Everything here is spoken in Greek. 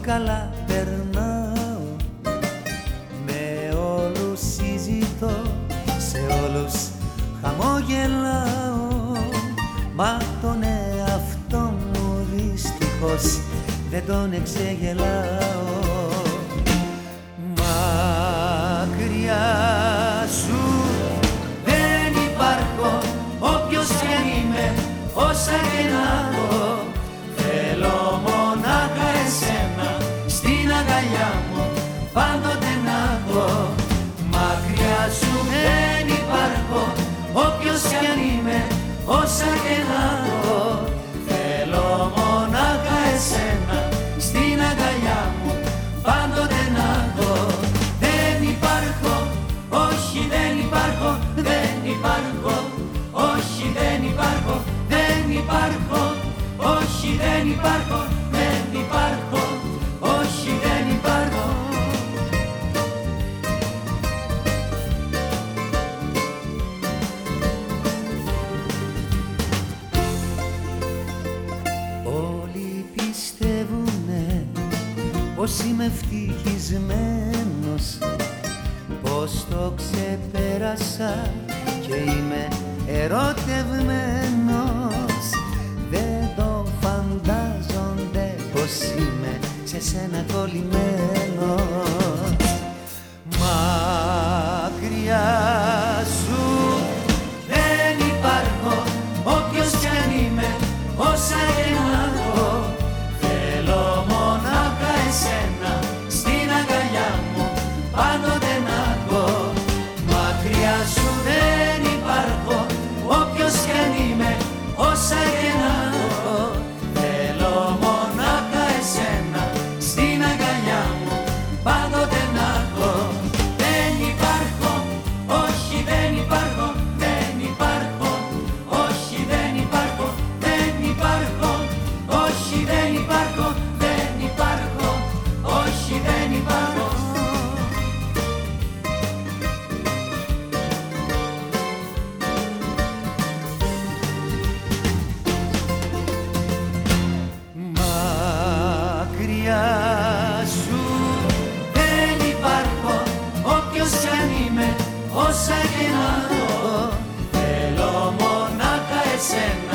καλά περνάω Με όλους συζητώ, σε όλους χαμόγελάω Μα τον εαυτό μου δυστυχώς δεν τον εξεγελάω. Μακριά σου δεν υπάρχω όποιος και αν είμαι όσα και να στην αγκαλιά μου πάντοτε να έχω Μακριά σου δεν υπάρχω όποιος και αν είμαι όσα και να έχω Θέλω μονάχα εσένα στην αγκαλιά μου πάντοτε να έχω Δεν υπάρχω, όχι δεν υπάρχω, δεν υπάρχω. Όχι δεν υπάρχω, δεν υπάρχω. Όχι δεν υπάρχω, δεν υπάρχω πως είμαι ευτυχισμένος πως το ξεπέρασα και είμαι ερωτευμένος όσα όσα και να έχω Θέλω μονάχα εσένα